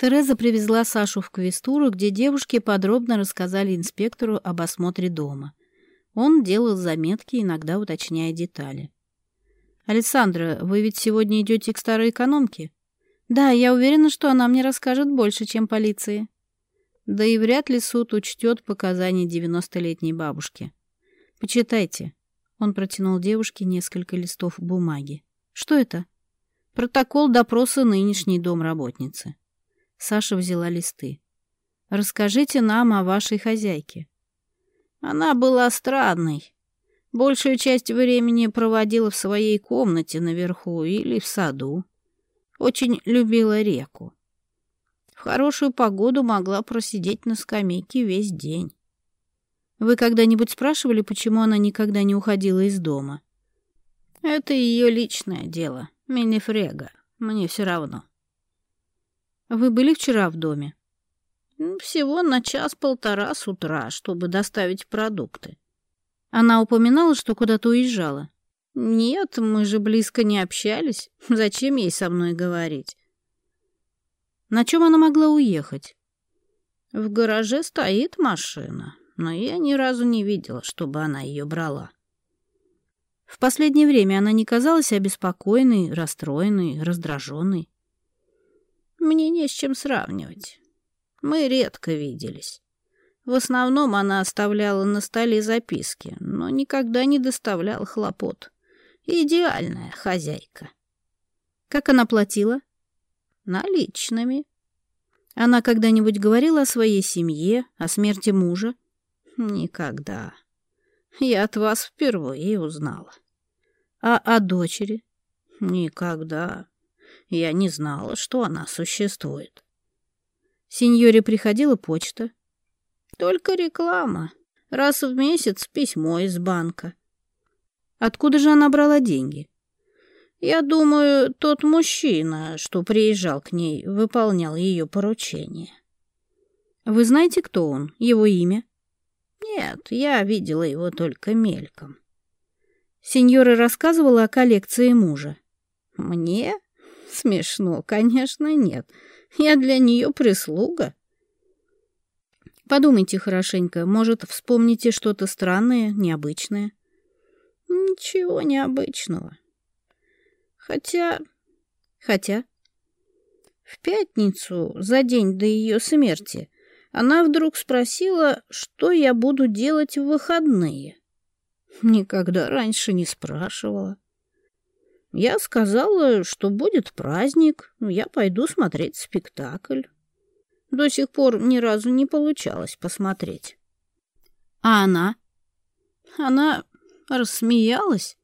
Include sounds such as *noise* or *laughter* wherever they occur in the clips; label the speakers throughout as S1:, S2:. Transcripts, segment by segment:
S1: Тереза привезла Сашу в Квестуру, где девушки подробно рассказали инспектору об осмотре дома. Он делал заметки, иногда уточняя детали. «Александра, вы ведь сегодня идете к старой экономке?» «Да, я уверена, что она мне расскажет больше, чем полиции». Да и вряд ли суд учтет показания девяностолетней бабушки. «Почитайте». Он протянул девушке несколько листов бумаги. «Что это?» «Протокол допроса нынешней домработницы». Саша взяла листы. «Расскажите нам о вашей хозяйке». Она была странной. Большую часть времени проводила в своей комнате наверху или в саду. Очень любила реку. В хорошую погоду могла просидеть на скамейке весь день. Вы когда-нибудь спрашивали, почему она никогда не уходила из дома? Это ее личное дело, Минифрега. Мне все равно. А вы были вчера в доме? Всего на час-полтора с утра, чтобы доставить продукты. Она упоминала, что куда-то уезжала. Нет, мы же близко не общались. *laughs* Зачем ей со мной говорить? На чем она могла уехать? В гараже стоит машина, но я ни разу не видела, чтобы она ее брала. В последнее время она не казалась обеспокоенной, расстроенной, раздраженной. Мне не с чем сравнивать. Мы редко виделись. В основном она оставляла на столе записки, но никогда не доставляла хлопот. Идеальная хозяйка. Как она платила? Наличными. Она когда-нибудь говорила о своей семье, о смерти мужа? Никогда. Я от вас впервые узнала. А о дочери? Никогда. Я не знала, что она существует. Сеньоре приходила почта. Только реклама. Раз в месяц письмо из банка. Откуда же она брала деньги? Я думаю, тот мужчина, что приезжал к ней, выполнял ее поручение. Вы знаете, кто он? Его имя? Нет, я видела его только мельком. Сеньора рассказывала о коллекции мужа. Мне? Смешно, конечно, нет. Я для нее прислуга. Подумайте хорошенько, может, вспомните что-то странное, необычное. Ничего необычного. Хотя... Хотя... В пятницу, за день до ее смерти, она вдруг спросила, что я буду делать в выходные. Никогда раньше не спрашивала. Я сказала, что будет праздник, я пойду смотреть спектакль. До сих пор ни разу не получалось посмотреть. А она? Она рассмеялась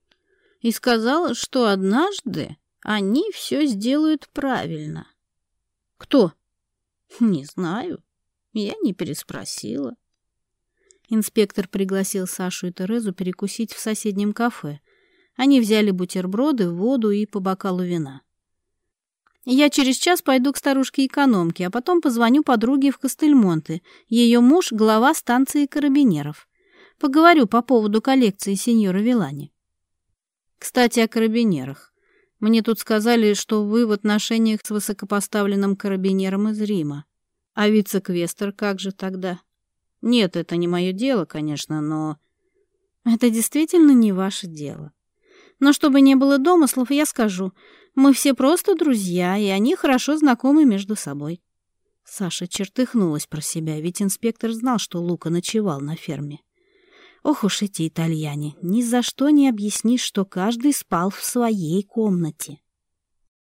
S1: и сказала, что однажды они все сделают правильно. Кто? Не знаю. Я не переспросила. Инспектор пригласил Сашу и Терезу перекусить в соседнем кафе. Они взяли бутерброды, воду и по бокалу вина. Я через час пойду к старушке-экономке, а потом позвоню подруге в Костельмонте. Ее муж — глава станции карабинеров. Поговорю по поводу коллекции сеньора Вилани. Кстати, о карабинерах. Мне тут сказали, что вы в отношениях с высокопоставленным карабинером из Рима. А вице-квестер как же тогда? Нет, это не мое дело, конечно, но... Это действительно не ваше дело. Но чтобы не было домыслов, я скажу. Мы все просто друзья, и они хорошо знакомы между собой». Саша чертыхнулась про себя, ведь инспектор знал, что Лука ночевал на ферме. Ох уж эти итальяне, ни за что не объяснишь, что каждый спал в своей комнате.